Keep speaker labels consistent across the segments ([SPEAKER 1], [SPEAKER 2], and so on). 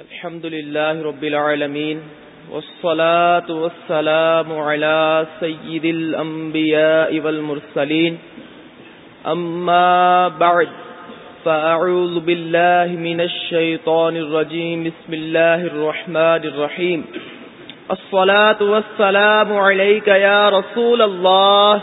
[SPEAKER 1] الحمد لله رب العالمين والصلاة والسلام على سيد الأنبياء والمرسلين أما بعد فأعوذ بالله من الشيطان الرجيم بسم الله الرحمن الرحيم الصلاة والسلام عليك يا رسول الله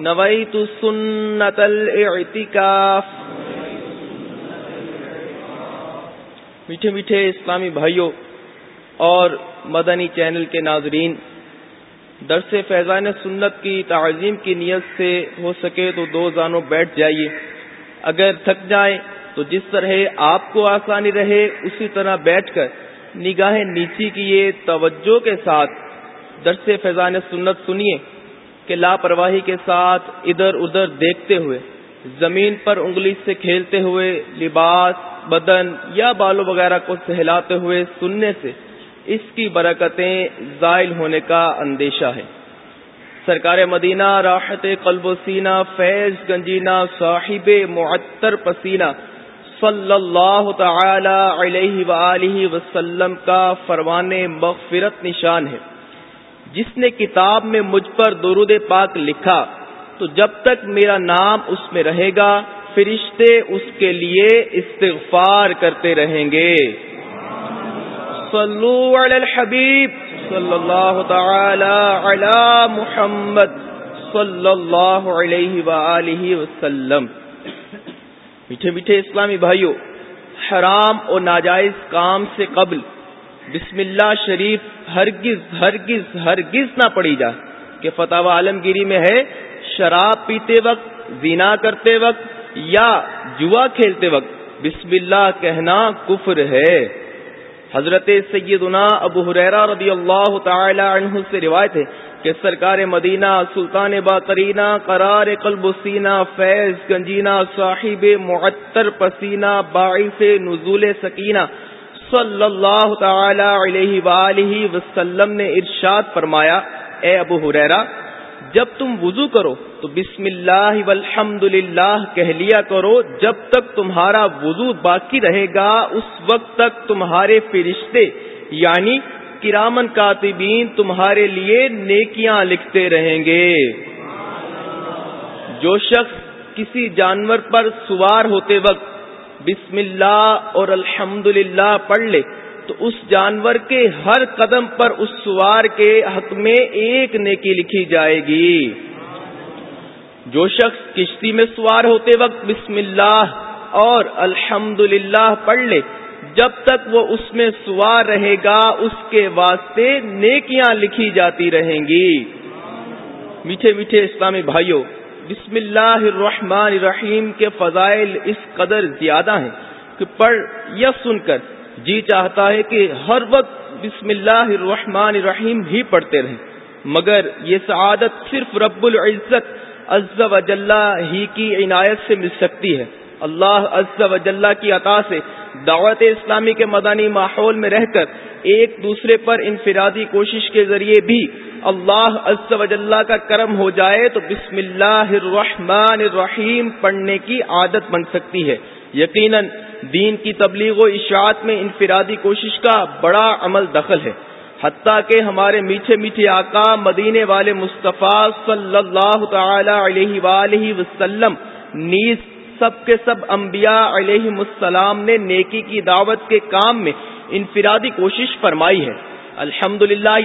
[SPEAKER 1] نویت سنت الاعتکاف۔ میٹھے میٹھے اسلامی بھائیوں اور مدنی چینل کے ناظرین، درس فیضان سنت کی تعظیم کی نیت سے ہو سکے تو دو زانوں بیٹھ جائیے۔ اگر تھک جائیں تو جس طرح آپ کو آسانی رہے، اسی طرح بیٹھ کر نگاہیں نیچی کیے توجہ کے ساتھ درس فیضان سنت سنیے۔ کہ لاپرواہی کے ساتھ ادھر ادھر دیکھتے ہوئے، زمین پر انگلی سے کھیلتے ہوئے، لباس، بدن یا بالوں وغیرہ کو سہلاتے ہوئے سننے سے اس کی برکتیں زائل ہونے کا اندیشہ ہے۔ سرکار مدینہ، راحت قلب و سینہ، فیض گنجینا صاحب معطر پسینہ صلی اللہ تعالی علیہ وآلہ وسلم کا فرمان مغفرت نشان ہے۔ جس نے کتاب میں مجھ پر درود پاک لکھا، تو جب تک میرا نام اس میں رہے گا، فرشتے اس کے لیے استغفار کرتے رہیں گے۔ صلو علی الحبیب صلی اللہ تعالی علی محمد صلی اللہ علیہ وآلہ وسلم۔ میٹھے میٹھے اسلامی بھائیوں حرام اور ناجائز کام سے قبل بسم اللہ شریف ہرگز ہرگز ہرگز نہ پڑی جائے کہ فتح عالمگیری میں ہے شراب پیتے وقت زینا کرتے وقت، یا جوا کھیلتے وقت۔ بسم اللہ کہنا کفر ہے۔ حضرت سیدنا ابو حریرا رضی اللہ تعالی عنہ سے روایت ہے کہ سرکار مدینہ، سلطان باقرینہ، قرار قلب سینہ، فیض گنجینا صاحب معطر پسینہ، باعث نزول سکینہ صلی اللہ تعالی علیہ وآلہ وسلم نے ارشاد فرمایا، اے ابو حریرا جب تم وضو کرو تو بسم اللہ والحمد للہ کہہ لیا کرو، جب تک تمہارا وضو باقی رہے گا، اس وقت تک تمہارے فرشتے یعنی کرامن کاتبین، تمہارے لیے نیکیاں لکھتے رہیں گے۔ جو شخص کسی جانور پر سوار ہوتے وقت بسم اللہ اور الحمد پڑھ لے، تو اس جانور کے ہر قدم پر اس سوار کے حق میں ایک نیکی لکھی جائے گی۔ جو شخص کشتی میں سوار ہوتے وقت بسم اللہ اور الحمد پڑھ لے، جب تک وہ اس میں سوار رہے گا، اس کے واسطے نیکیاں لکھی جاتی رہیں گی۔ میٹھے میٹھے اسلامی بھائیوں بسم اللہ الرحمن الرحیم کے فضائل اس قدر زیادہ ہیں کہ پڑھ یا سن کر جی چاہتا ہے کہ ہر وقت بسم اللہ الرحمن الرحیم ہی پڑھتے رہیں۔ مگر یہ سعادت صرف رب العزت عز و جلہ ہی کی عنایت سے مل سکتی ہے۔ اللہ عز و جلہ کی عطا سے دعوت اسلامی کے مدانی ماحول میں رہ کر ایک دوسرے پر انفرادی کوشش کے ذریعے بھی اللہ عز و جلہ کا کرم ہو جائے تو بسم اللہ الرحمن الرحیم پڑھنے کی عادت بن سکتی ہے۔ یقیناً دین کی تبلیغ و اشاعت میں انفرادی کوشش کا بڑا عمل دخل ہے۔ حتیٰ کہ ہمارے میٹھے میٹھے آقا مدینے والے مصطفیٰ صلی اللہ تعالی علیہ وآلہ وسلم نیز سب کے سب انبیاء علیہ السلام نے نیکی کی دعوت کے کام میں انفرادی کوشش فرمائی ہے۔ الحمد للہ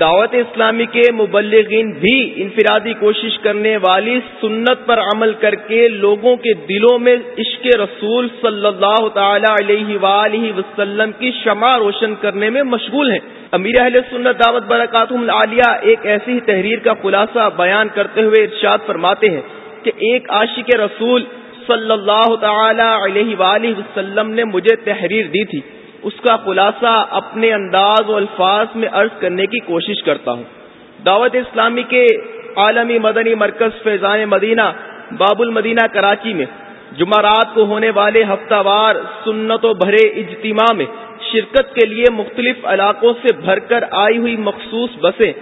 [SPEAKER 1] دعوت اسلامی کے مبلغین بھی انفرادی کوشش کرنے والی سنت پر عمل کر کے لوگوں کے دلوں میں عشق رسول صلی اللہ تعالی علیہ وآلہ وسلم کی شمع روشن کرنے میں مشغول ہیں۔ امیر اہل سنت دعوت برکات العالیہ ایک ایسی تحریر کا خلاصہ بیان کرتے ہوئے ارشاد فرماتے ہیں کہ ایک عاشق رسول صلی اللہ تعالی علیہ وآلہ وسلم نے مجھے تحریر دی تھی۔ اس کا خلاصہ اپنے انداز و الفاظ میں عرض کرنے کی کوشش کرتا ہوں۔ دعوت اسلامی کے عالمی مدنی مرکز فیضان مدینہ باب المدینہ کراچی میں جمعرات کو ہونے والے ہفتہ وار سنت و بھرے اجتماع میں شرکت کے لیے مختلف علاقوں سے بھر کر آئی ہوئی مخصوص بسیں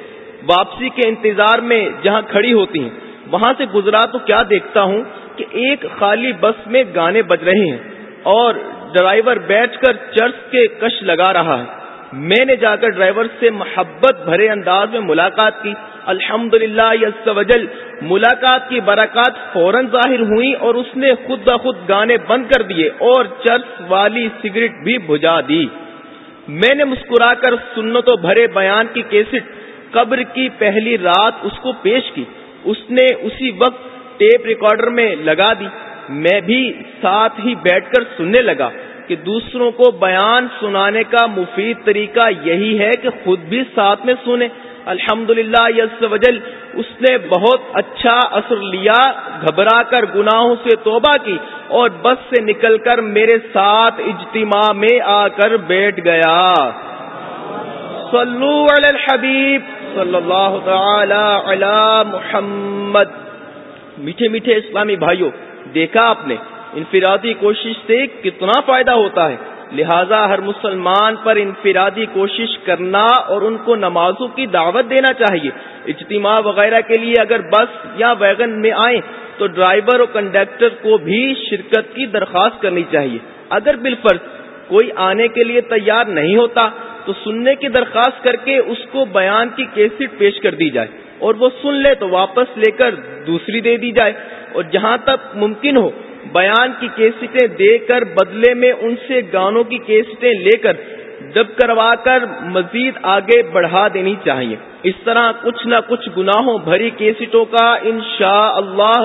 [SPEAKER 1] واپسی کے انتظار میں جہاں کھڑی ہوتی ہیں، وہاں سے گزرا تو کیا دیکھتا ہوں کہ ایک خالی بس میں گانے بج رہے ہیں اور ڈرائیور بیٹھ کر چرچ کے کش لگا رہا ہے۔ میں نے جا کر ڈرائیور سے محبت بھرے انداز میں ملاقات کی۔ الحمد للہ ملاقات کی برکات فوراً ظاہر ہوئی اور اس نے خود بخود گانے بند کر دیے اور چرچ والی سگریٹ بھی بجھا دی۔ میں نے مسکرا کر سنتوں بھرے بیان کی کیسٹ، قبر کی پہلی رات اس کو پیش کی۔ اس نے اسی وقت ٹیپ ریکارڈر میں لگا دی۔ میں بھی ساتھ ہی بیٹھ کر سننے لگا کہ دوسروں کو بیان سنانے کا مفید طریقہ یہی ہے کہ خود بھی ساتھ میں سنے الحمد للہ وجل اس نے بہت اچھا اثر لیا، گھبرا کر گناہوں سے توبہ کی اور بس سے نکل کر میرے ساتھ اجتماع میں آ کر بیٹھ گیا۔ صلو علی الحبیب صلی اللہ تعالی علی محمد۔ میٹھے میٹھے اسلامی بھائیوں دیکھا آپ نے۔ انفرادی کوشش سے کتنا فائدہ ہوتا ہے۔ لہذا ہر مسلمان پر انفرادی کوشش کرنا اور ان کو نمازوں کی دعوت دینا چاہیے۔ اجتماع وغیرہ کے لیے اگر بس یا ویگن میں آئیں تو ڈرائیور اور کنڈکٹر کو بھی شرکت کی درخواست کرنی چاہیے۔ اگر بالفرض کوئی آنے کے لیے تیار نہیں ہوتا تو سننے کی درخواست کر کے اس کو بیان کی کیسٹ پیش کر دی جائے اور وہ سن لے تو واپس لے کر دوسری دے دی جائے۔ اور جہاں تک ممکن ہو، بیان کی کیسٹیں دے کر بدلے میں ان سے گانوں کی کیسٹیں لے کر دب کروا کر مزید آگے بڑھا دینی چاہیے۔ اس طرح کچھ نہ کچھ گناہوں بھری کیسٹوں کا انشاء اللہ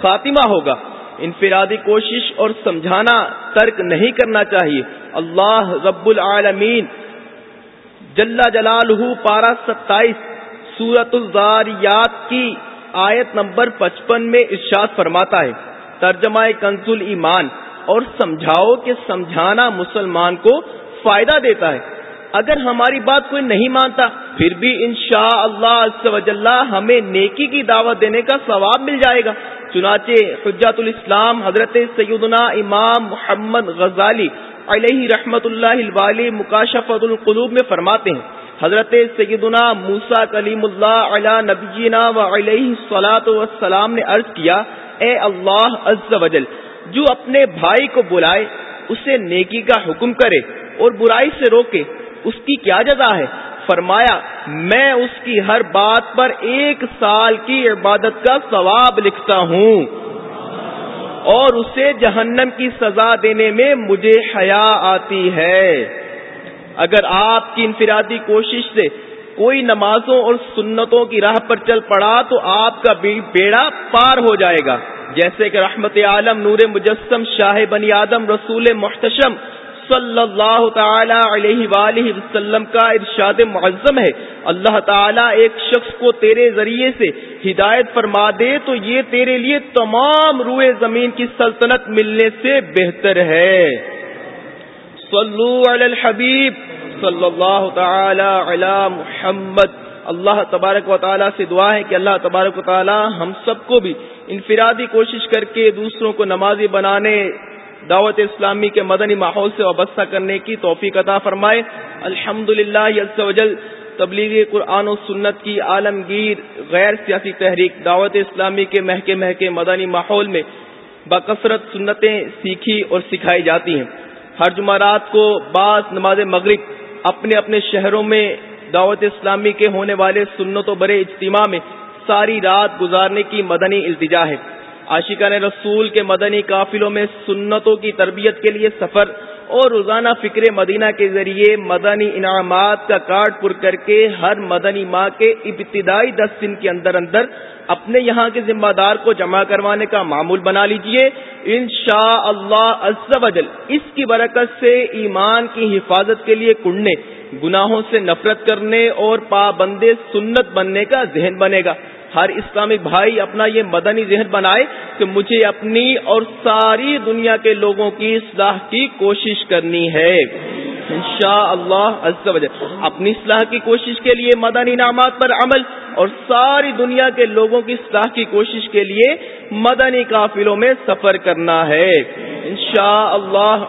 [SPEAKER 1] خاتمہ ہوگا۔ انفرادی کوشش اور سمجھانا ترک نہیں کرنا چاہیے۔ اللہ رب العالمین جلا جلال پارہ ستائیس سورت الزاریات کی آیت نمبر پچپن میں ارشاد فرماتا ہے، ترجمہ کنزل ایمان، اور سمجھاؤ کہ سمجھانا مسلمان کو فائدہ دیتا ہے۔ اگر ہماری بات کوئی نہیں مانتا، پھر بھی انشاء اللہ ہمیں نیکی کی دعوت دینے کا ثواب مل جائے گا۔ چنانچہ حجات الاسلام حضرت سیدنا امام محمد غزالی علیہ رحمت اللہ الوالی مکاشفت القلوب میں فرماتے ہیں حضرت سیدنا موسا کلیم اللہ علیہ نبینا و علیہ سلاۃ وسلام نے عرض کیا، اے اللہ عز و جل، جو اپنے بھائی کو بلائے، اسے نیکی کا حکم کرے اور برائی سے روکے، اس کی کیا جزا ہے؟ فرمایا، میں اس کی ہر بات پر ایک سال کی عبادت کا ثواب لکھتا ہوں۔ اور اسے جہنم کی سزا دینے میں مجھے حیا آتی ہے۔ اگر آپ کی انفرادی کوشش سے کوئی نمازوں اور سنتوں کی راہ پر چل پڑا تو آپ کا بیڑا پار ہو جائے گا۔ جیسے کہ رحمت عالم، نور مجسم، شاہ بنی آدم، رسول محتشم صلی اللہ تعالی علیہ وآلہ وسلم کا ارشاد معظم ہے۔ اللہ تعالی ایک شخص کو تیرے ذریعے سے ہدایت فرما دے تو یہ تیرے لیے تمام روئے زمین کی سلطنت ملنے سے بہتر ہے۔ صلو علی الحبیب صلی اللہ تعالی علی محمد۔ اللہ تبارک و تعالیٰ سے دعا ہے کہ اللہ تبارک و تعالیٰ ہم سب کو بھی انفرادی کوشش کر کے دوسروں کو نمازی بنانے، دعوت اسلامی کے مدنی ماحول سے وابستہ کرنے کی توفیق عطا فرمائے۔ الحمد للہ تبلیغ قرآن و سنت کی عالمگیر، غیر سیاسی تحریک، دعوت اسلامی کے مہکے مہکے مدنی ماحول میں بکثرت سنتیں سیکھی اور سکھائی جاتی ہیں۔ ہر جمعرات کو بعض نماز مغرب اپنے اپنے شہروں میں دعوت اسلامی کے ہونے والے سنت و برے اجتماع میں ساری رات گزارنے کی مدنی التجا ہے۔ عاشقان رسول کے مدنی قافلوں میں سنتوں کی تربیت کے لیے سفر اور روزانہ فکر مدینہ کے ذریعے مدنی انعامات کا کارڈ پر کر کے ہر مدنی ماہ کے ابتدائی دس دن کے اندر اندر اپنے یہاں کے ذمہ دار کو جمع کروانے کا معمول بنا لیجیے۔ ان شاء اللہ اس کی برکت سے ایمان کی حفاظت کے لیے کنڈنے گناہوں سے نفرت کرنے اور پابند سنت بننے کا ذہن بنے گا۔ ہر اسلامی بھائی اپنا یہ مدنی ذہن بنائے کہ مجھے اپنی اور ساری دنیا کے لوگوں کی اصلاح کی کوشش کرنی ہے۔ انشاء اللہ اپنی اصلاح کی کوشش کے لیے مدنی انعامات پر عمل اور ساری دنیا کے لوگوں کی اصلاح کی کوشش کے لیے مدنی قافلوں میں سفر کرنا ہے۔ انشاء اللہ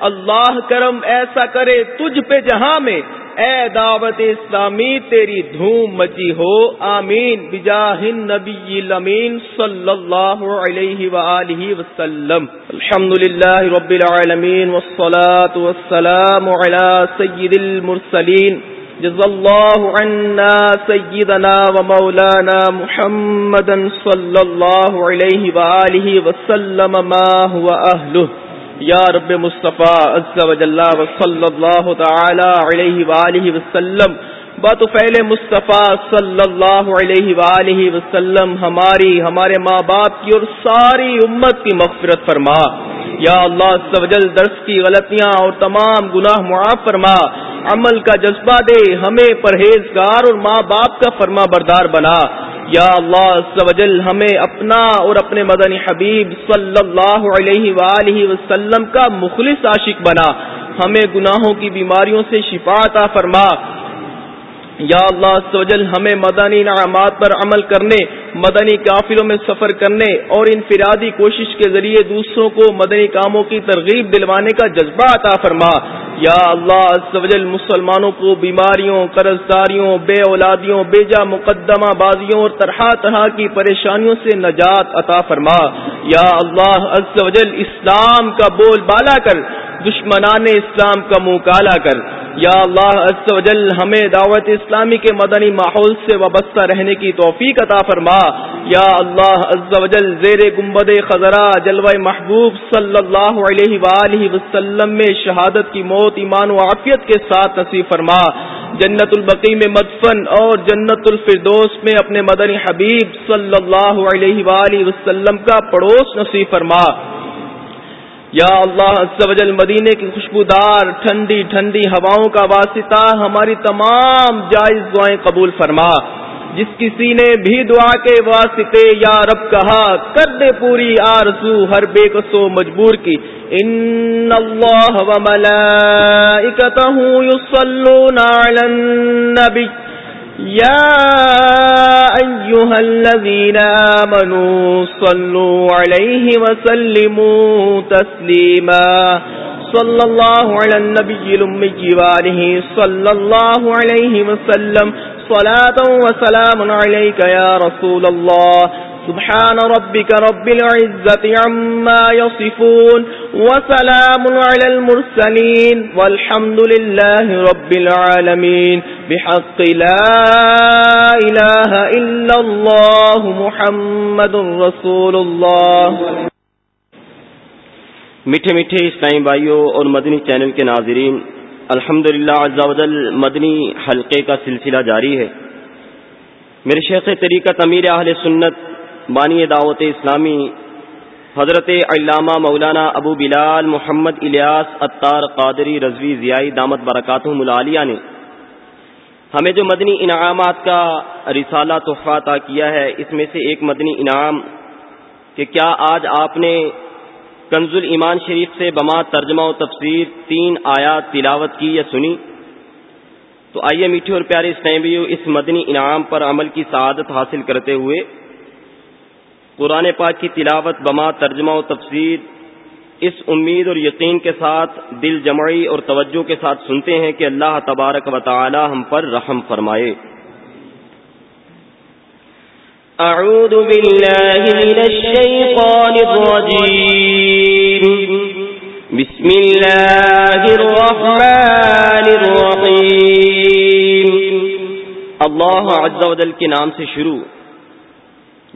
[SPEAKER 1] اللہ کرم ایسا کرے تجھ پہ جہاں میں اے دعوت اسلامی، تیری دھوم مچی ہو۔ آمین۔ بجاہ نبی الامین صلی اللہ علیہ وآلہ وسلم۔ الحمد للہ رب العالمین والصلاة والسلام على سید المرسلین۔ جز اللہ عنا سیدنا ومولانا محمدا صلی اللہ علیہ وآلہ وسلم، ما هو اہلہ۔ یا رب مصطفیٰ عز و جل و صلی اللہ تعالی علیہ وآلہ وسلم بات فعل مصطفیٰ صلی اللہ علیہ وآلہ وسلم ہماری، ہمارے ماں باپ کی اور ساری امت کی مغفرت فرما۔ یا اللہ عز و جل درس کی غلطیاں اور تمام گناہ معاف فرما۔ عمل کا جذبہ دے، ہمیں پرہیزگار اور ماں باپ کا فرما بردار بنا۔ یا اللہ سوجل ہمیں اپنا اور اپنے مدنی حبیب صلی اللہ علیہ وآلہ وسلم کا مخلص عاشق بنا۔ ہمیں گناہوں کی بیماریوں سے شفا عطا فرما۔ یا اللہ سوجل ہمیں مدنی نعمات پر عمل کرنے، مدنی قافلوں میں سفر کرنے اور انفرادی کوشش کے ذریعے دوسروں کو مدنی کاموں کی ترغیب دلوانے کا جذبہ عطا فرما۔ یا اللہ سوجل مسلمانوں کو بیماریوں قرض داریوں بے اولادیوں بے جا مقدمہ بازیوں اور طرح طرح کی پریشانیوں سے نجات عطا فرما۔ یا اللہ سوجل اسلام کا بول بالا کر دشمنان اسلام کا منہ کالا کر۔ یا اللہ عز و جل ہمیں دعوت اسلامی کے مدنی ماحول سے وابستہ رہنے کی توفیق عطا فرما۔ یا اللہ عز و جل زیر گمبد خزرہ جلوہ محبوب صلی اللہ علیہ وآلہ وسلم میں شہادت کی موت، ایمان و عافیت کے ساتھ نصیب فرما۔ جنت البقی میں مدفن اور جنت الفردوس میں اپنے مدنی حبیب صلی اللہ علیہ وآلہ وسلم کا پڑوس نصیب فرما۔ یا اللہ جل مدینے کی خوشبودار ٹھنڈی ٹھنڈی ہواؤں کا واسطہ ہماری تمام جائز دعائیں قبول فرما۔ جس کسی نے بھی دعا کے واسطے یا رب کہا، کر دے پوری آرزو ہر بے کسو مجبور کی۔ ان اللہ و ملائکتہ یصلون علی النبی۔ يا أيها الذين آمنوا صلوا عليه وسلموا تسليما صلى الله على النبي الأمي وآله صلى الله عليه وسلم صلاة وسلام عليك يا رسول الله سبحان ربك رب العزة عما يصفون وسلام على المرسلين والحمد لله رب العالمين بحق لا إله إلا الله محمد رسول الله
[SPEAKER 2] میٹھے میٹھے اسلامی بھائیوں اور مدنی چینل کے ناظرین الحمد للہ مدنی حلقے کا سلسلہ جاری ہے۔ میرے شیخ طریقہ امیر اہل سنت بانی دعوت اسلامی حضرت علامہ مولانا ابو بلال محمد الیاس اطار قادری رضوی ضیائی دامت برکات ملالیہ نے ہمیں جو مدنی انعامات کا رسالہ تحفہ عطا کیا ہے، اس میں سے ایک مدنی انعام کہ کیا آج آپ نے کنز ایمان شریف سے بما ترجمہ و تفسیر تین آیات تلاوت کی یا سنی؟ تو آئیے میٹھے اور پیارے اسٹیمبیو اس مدنی انعام پر عمل کی سعادت حاصل کرتے ہوئے قرآن پاک کی تلاوت بما ترجمہ و تفسیر اس امید اور یقین کے ساتھ دل جمعی اور توجہ کے ساتھ سنتے ہیں کہ اللہ تبارک و تعالی ہم پر رحم فرمائے۔
[SPEAKER 3] اعوذ باللہ من الشیطان الرجیم۔ بسم اللہ الرحمن الرحیم۔
[SPEAKER 2] اللہ عز و جل کے نام سے شروع۔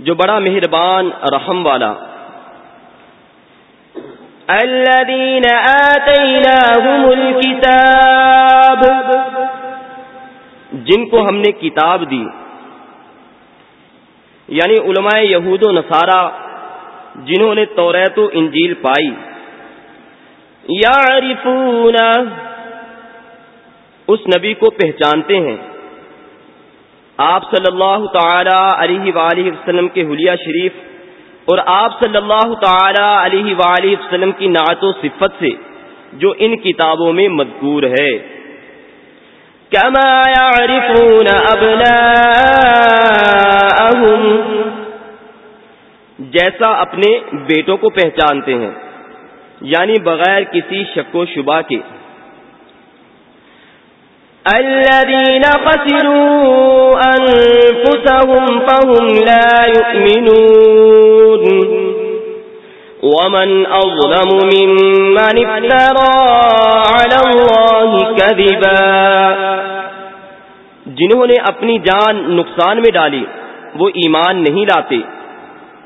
[SPEAKER 2] جو بڑا مہربان رحم والا۔
[SPEAKER 3] الذين آتيناهم الكتاب
[SPEAKER 2] جن کو ہم نے کتاب دی۔ یعنی علماء یہود و نصارہ، جنہوں نے توریت و انجیل پائی۔
[SPEAKER 3] یعرفون،
[SPEAKER 2] اس نبی کو پہچانتے ہیں۔ آپ صلی اللہ تعالی علیہ وآلہ وسلم کے حلیہ شریف اور آپ صلی اللہ تعالی علیہ وآلہ وسلم کی نعت و صفت سے جو ان کتابوں میں مذکور ہے۔
[SPEAKER 3] كما يعرفون
[SPEAKER 2] جیسا اپنے بیٹوں کو پہچانتے ہیں یعنی بغیر کسی شک و شبہ کے۔
[SPEAKER 3] الذين خسروا أنفسهم فهم لا يؤمنون. ومن أظلم ممن افترى على الله كذبا.
[SPEAKER 2] جنہوں نے اپنی جان نقصان میں ڈالی، وہ ایمان نہیں لاتے۔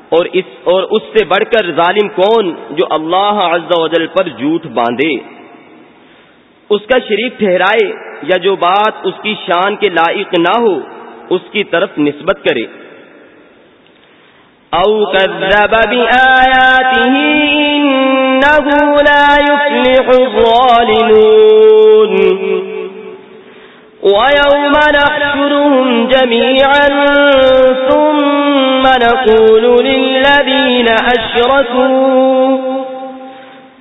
[SPEAKER 2] اور اس اور اس سے بڑھ کر ظالم کون جو اللہ عز و جل پر جھوٹ باندھے؟ اس کا شریک ٹھہرائے یا جو بات اس کی شان کے لائق نہ ہو، اس کی طرف نسبت کرے۔
[SPEAKER 3] او كذب بآياته إنه لا يفلح الظالمون۔ ويوم نحشرهم جميعا، ثم نقول للذين أشركوا۔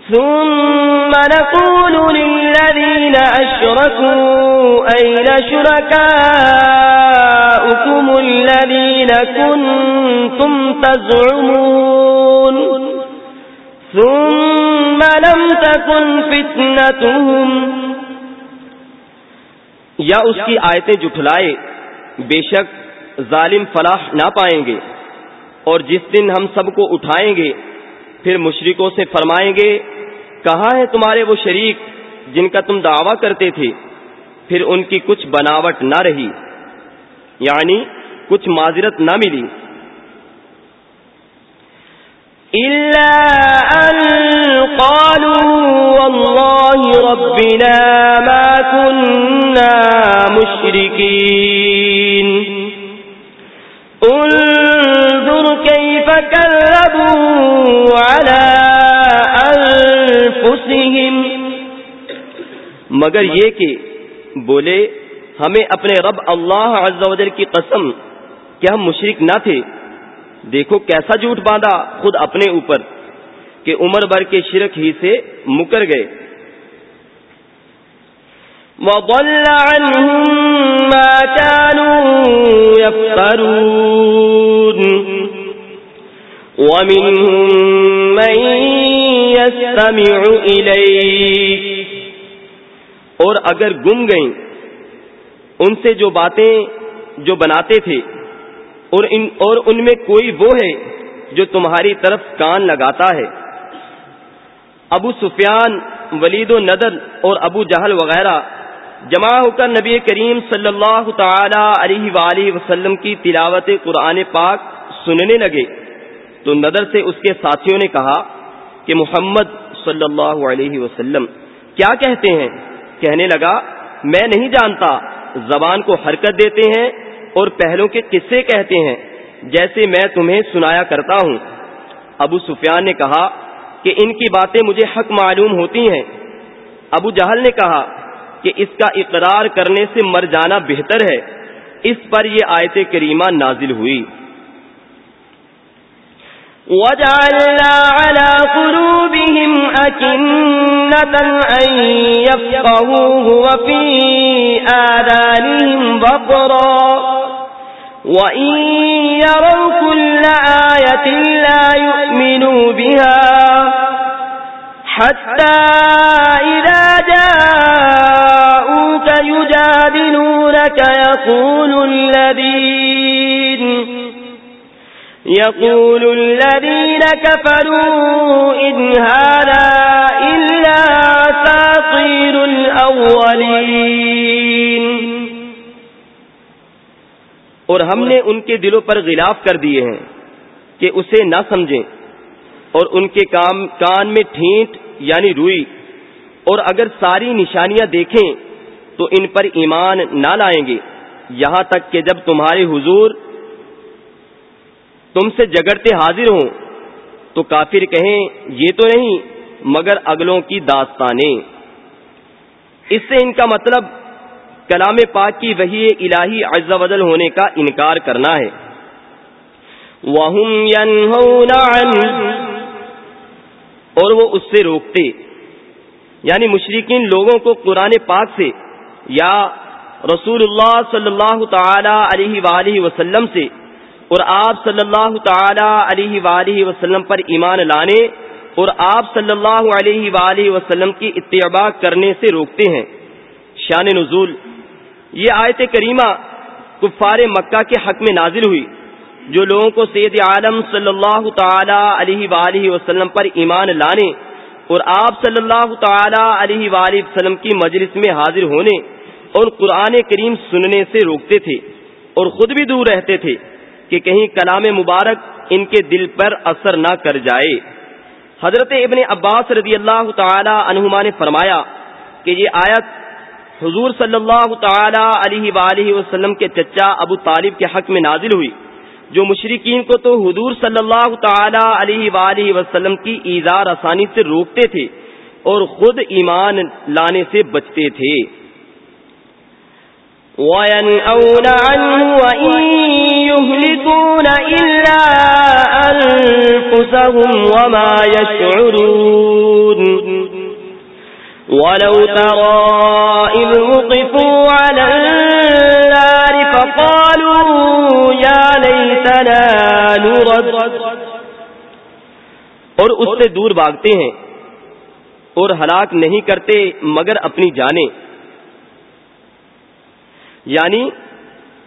[SPEAKER 3] ثم نقول للذين أشركوا أين شركاؤكم الذين كنتم تزعمون ثم لم تكن فتنتهم
[SPEAKER 2] یا اس کی آیتیں جٹھلائے بے شک ظالم فلاح نہ پائیں گے، اور جس دن ہم سب کو اٹھائیں گے، پھر مشرکوں سے فرمائیں گے کہاں ہے تمہارے وہ شریک جن کا تم دعویٰ کرتے تھے؟ پھر ان کی کچھ بناوٹ نہ رہی یعنی کچھ معذرت نہ ملی۔
[SPEAKER 3] ربنا ما كنا مشركين۔ انظر كيف كذبوا على
[SPEAKER 2] مگر یہ کہ بولے، ہمیں اپنے رب اللہ عز و جل کی قسم کہ ہم مشرک نہ تھے۔ دیکھو کیسا جھوٹ باندھا خود اپنے اوپر کہ عمر بھر کے شرک ہی سے مکر گئے۔
[SPEAKER 3] وضل عنهم ما كانوا يفترون۔ ومنهم من يستمع إليك۔
[SPEAKER 2] اور اگر گم گئیں، ان سے جو باتیں جو بناتے تھے، اور ان اور ان میں کوئی وہ ہے جو تمہاری طرف کان لگاتا ہے۔ ابو سفیان، ولید و ندر اور ابو جہل وغیرہ جمع ہو کر نبی کریم صلی اللہ تعالی علیہ وآلہ وسلم کی تلاوت قرآن پاک سننے لگے۔ تو ندر سے اس کے ساتھیوں نے کہا کہ محمد صلی اللہ علیہ وسلم کیا کہتے ہیں؟ کہنے لگا، میں نہیں جانتا، زبان کو حرکت دیتے ہیں اور پہلوں کے قصے کہتے ہیں، جیسے میں تمہیں سنایا کرتا ہوں۔ ابو سفیان نے کہا کہ ان کی باتیں مجھے حق معلوم ہوتی ہیں۔ ابو جہل نے کہا کہ اس کا اقرار کرنے سے مر جانا بہتر ہے۔ اس پر یہ آیت کریمہ نازل ہوئی۔
[SPEAKER 3] وجعلنا على قلوبهم أكنة أن يفقهوه وفي آذانهم بقرا. وإن يروا كل آية لا يؤمنوا بها حتى إذا جاءوك يجادلونك يقول الذين يقول الذين كفروا إن هذا إلا ساطير الأولين.
[SPEAKER 2] اور ہم نے ان کے دلوں پر غلاف کر دیے ہیں کہ اسے نہ سمجھیں اور ان کے کام کان میں ٹھینٹ یعنی روئی اور اگر ساری نشانیاں دیکھیں تو ان پر ایمان نہ لائیں گے، یہاں تک کہ جب تمہارے حضور تم سے جگڑتے حاضر ہوں۔ تو کافر کہیں، یہ تو نہیں، مگر اگلوں کی داستانیں۔ اس سے ان کا مطلب کلام پاک کی وہی الہی عز وجل ہونے کا انکار کرنا ہے۔ اور وہ اس سے روکتے۔ یعنی مشرقین لوگوں کو قرآن پاک سے یا رسول اللہ صلی اللہ تعالی علیہ وآلہ وسلم سے اور آپ صلی اللہ تعالی علیہ وآلہ وسلم پر ایمان لانے اور آپ صلی اللہ علیہ وآلہ وسلم کی اتباع کرنے سے روکتے ہیں۔ شان نزول۔ یہ آیت کریمہ کفار مکہ کے حق میں نازل ہوئی، جو لوگوں کو سید عالم صلی اللہ تعالی علیہ وآلہ وسلم پر ایمان لانے اور آپ صلی اللہ تعالی علیہ وآلہ وسلم کی مجلس میں حاضر ہونے اور قرآن کریم سننے سے روکتے تھے اور خود بھی دور رہتے تھے۔ کہ کہیں کلام مبارک ان کے دل پر اثر نہ کر جائے۔ حضرت ابن عباس رضی اللہ تعالی عنہما نے فرمایا کہ یہ آیت حضور صلی اللہ تعالی علیہ وآلہ وسلم کے چچا ابو طالب کے حق میں نازل ہوئی، جو مشرقین کو تو حضور صلی اللہ تعالی علیہ وآلہ وسلم کی ایزار آسانی سے روکتے تھے اور خود ایمان لانے سے بچتے تھے۔
[SPEAKER 4] وَيَنْأَوْنَ عَنْهُ وَإِن يُهْلِكُونَ إِلَّا أَنفُسَهُمْ وَمَا يَشْعُرُونَ وَلَوْ تَرَى إِذْ وُقِفُوا عَلَى النَّارِ فَقَالُوا يَا لَيْتَنَا نُرَدُّ
[SPEAKER 2] اور اس سے دور بھاگتے ہیں اور ہلاک نہیں کرتے مگر اپنی جانیں۔ یعنی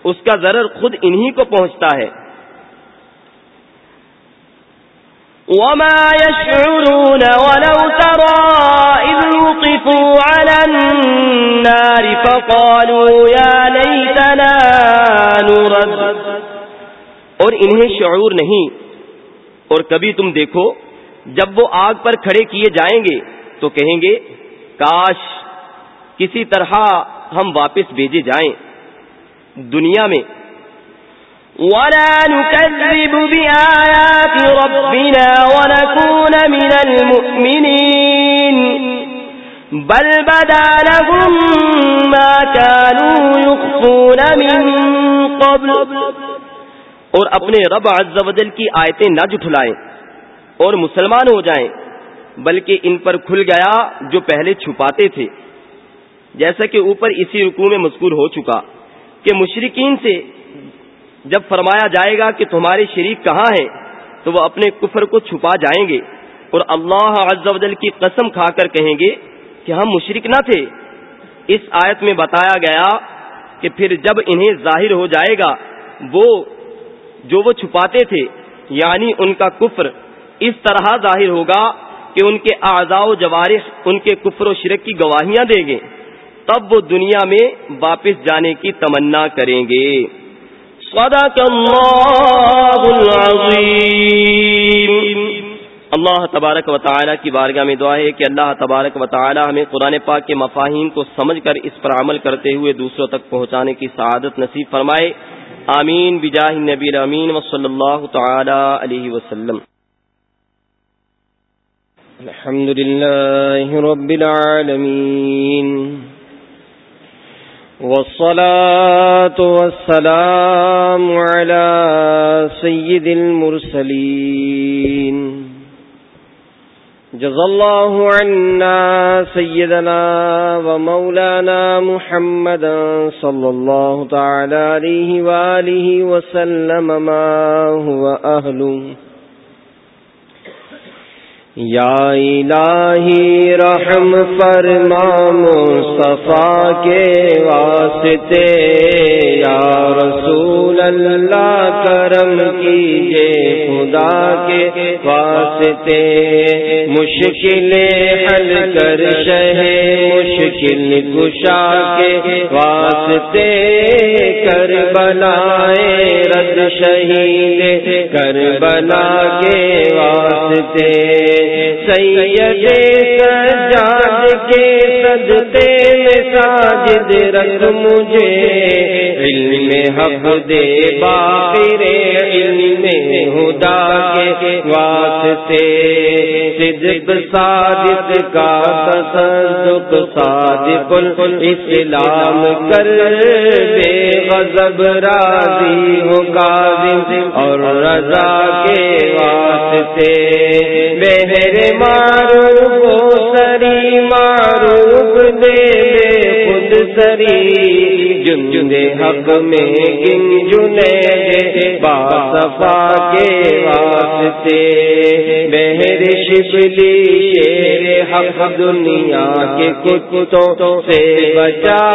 [SPEAKER 2] اس کا ضرر خود انہی کو پہنچتا ہے۔
[SPEAKER 4] وما يشعرون ولو ترى إذ وقفوا على النار فقالوا يا ليتنا نرد۔
[SPEAKER 2] اور انہیں شعور نہیں۔ اور کبھی تم دیکھو، جب وہ آگ پر کھڑے کیے جائیں گے تو کہیں گے، کاش کسی طرح ہم واپس بھیجے جائیں۔ دنیا میں۔
[SPEAKER 4] ولا نكذب بآيات ربنا ونكون من المؤمنين بل بدا لهم ما كانوا يخفون من قبل۔
[SPEAKER 2] اور اپنے رب عز و جل کی آیتیں نہ جٹھلائیں اور مسلمان ہو جائیں، بلکہ ان پر کھل گیا جو پہلے چھپاتے تھے۔ جیسا کہ اوپر اسی رکوع میں مذکور ہو چکا۔ کہ مشرقین سے جب فرمایا جائے گا کہ تمہارے شریک کہاں ہیں، تو وہ اپنے کفر کو چھپا جائیں گے اور اللہ عز و جل کی قسم کھا کر کہیں گے کہ ہم مشرق نہ تھے۔ اس آیت میں بتایا گیا کہ پھر جب انہیں ظاہر ہو جائے گا، وہ جو وہ چھپاتے تھے یعنی ان کا کفر اس طرح ظاہر ہوگا کہ ان کے اعضاء و جوارح ان کے کفر و شرک کی گواہیاں دیں گے۔ تب وہ دنیا میں واپس جانے کی تمنا کریں گے۔
[SPEAKER 4] صدق اللہ العظیم۔
[SPEAKER 2] اللہ تبارک و تعالیٰ کی بارگاہ میں دعا ہے کہ اللہ تبارک و تعالیٰ ہمیں قرآن پاک کے مفاہین کو سمجھ کر اس پر عمل کرتے ہوئے دوسروں تک پہنچانے کی سعادت نصیب فرمائے۔ آمین۔ بجاہ نبی امین و صلی اللہ تعالی علیہ وسلم۔
[SPEAKER 5] الحمد للہ رب العالمین۔ والصلاة والسلام على سيد المرسلين. جزى الله عنا سيدنا ومولانا محمدا صلى الله تعالى عليه وآله وسلم، ما هو أهله. یا الہی رحم فرما مصطفیٰ کے واسطے، یا رسول اللہ کرم کیجے خدا کے واسطے۔ مشکل حل کر شہ مشکل کشا کے واسطے کر بنائے رد شہید کر بنا کے واسطے۔ سید سجاد کے صدقے ساجد رکھ مجھے۔ علم حق دے باقر، علم ہدا کے واسطے۔ صدق صادق کا تصدق، صادق اسلام کر۔ بے غضب راضی ہو قاضم اور رضا کے واسطے۔ بہر مارو کو سری معروف دے۔ سری جن حق میں گن جنے با صفا کے واسطے۔ بہر شبلی شیر حق دنیا کے کتوں سے بچا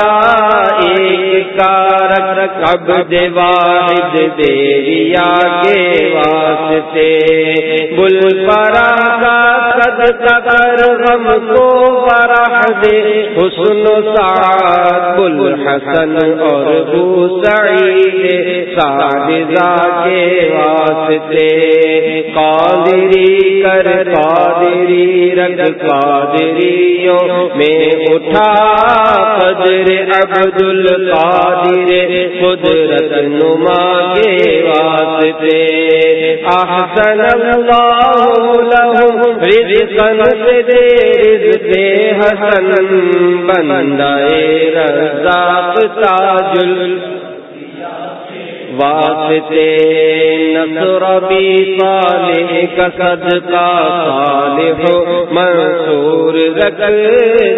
[SPEAKER 5] ایک کارک کب واحد دیریا کے واسطے۔ بل پرا کا قد کر غم کو فرح دے۔ حسن سعاد بل حسن اور بو سعید سعدزا کے واسطے۔ قادری کر قادری رگ قادریوں میں اٹھا قدر عبد القادر قدرت نما کے واسطے۔ احسن اللہ لہم رزقا سے رزق حسن بندہ رزاق تاج واسطے نصر بھی صالح کا صدقہ صالح منصور رکل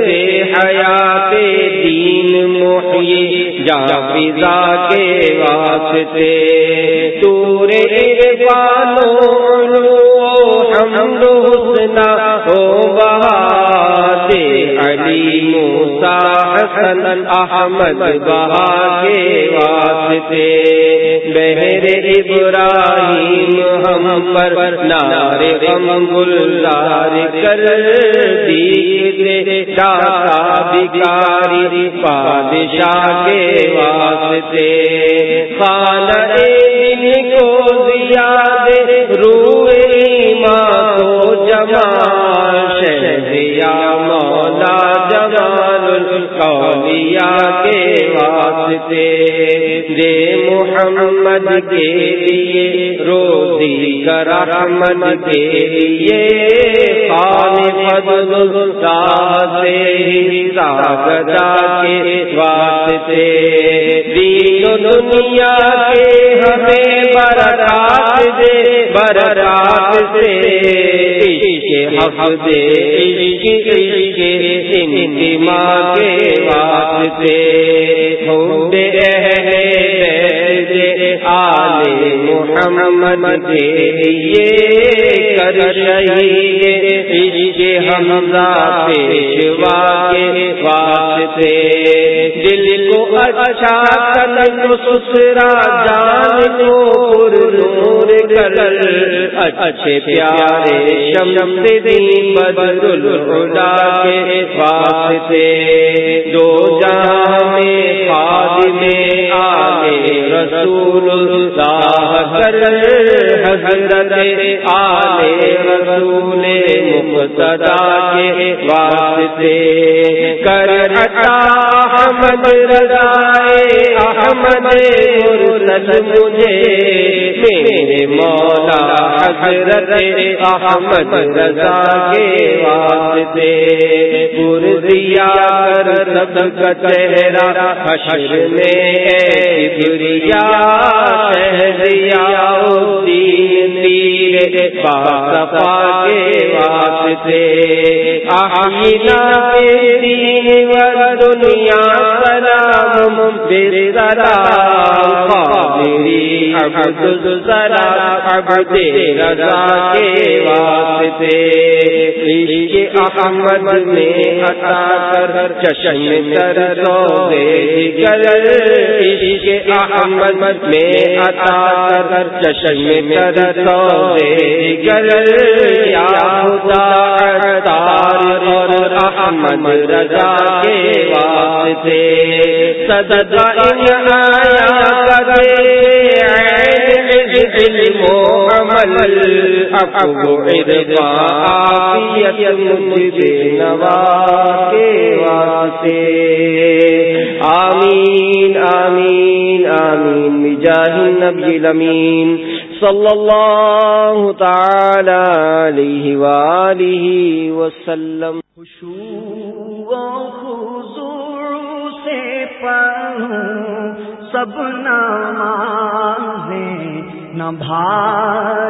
[SPEAKER 5] دے حیات دین محیی جا فضا کے واسطے۔ تور ارفانو حمد حسنا ہو بہا دے علی موسا حسن احمد بہا کے واسطے۔ بہر ابراہیم ہم پر نار غم گلزار کر دیتے۔ داتا بکاری بادشاہ کے واسطے۔ خانہ دن کو زیاد سے دے محمد کے لیے، روزی کر رحمت کے لیے۔ خان فضل سے ساگدا کے واسطے۔ دین دنیا کے ہمیں برکات دے، برکات سے۔ حق دے، عشق عشق کے واسطے۔ ہوں محمد جی، کے لیے کر شہید عشق حمزہ پیشوا کے واسطے۔ دل کو اچھا کن سسرا جان کو پر نور کر۔ اچھے پیارے شم دین بدر الہدا کے واسطے۔ دو جہاں میں خادم آلے رسول کر حضرت آلے رسول مقتدا کے واسطے۔ کر عطا احمد رضائے احمد مرسل مجھے، میرے مولا حضرت احمد رضا کے واسطے۔ پوریا کر سب کا چہرہ حشر میں دنیا شہریا دین تیر پاسپا کے واسطے۔ آئینہ تیری و دنیا سلام بر ذرا میری قادری عبد السلام عبد رضا کے واسطے عشق احمد میں عطا کر چشم تر روزے کر عشق احمد میں عطا کر چشم تر روزے کر یا خدا تار اور احمد رضا کے واسطے صدقہ ان آیا علم و عمل آفیت نوا کے واسطے آمین آمین آمین بجاہ النبی الامین، صلی اللہ تعالی علیہ وآلہ وسلم۔
[SPEAKER 6] سے پڑھوں سب نمازیں نہ بھاری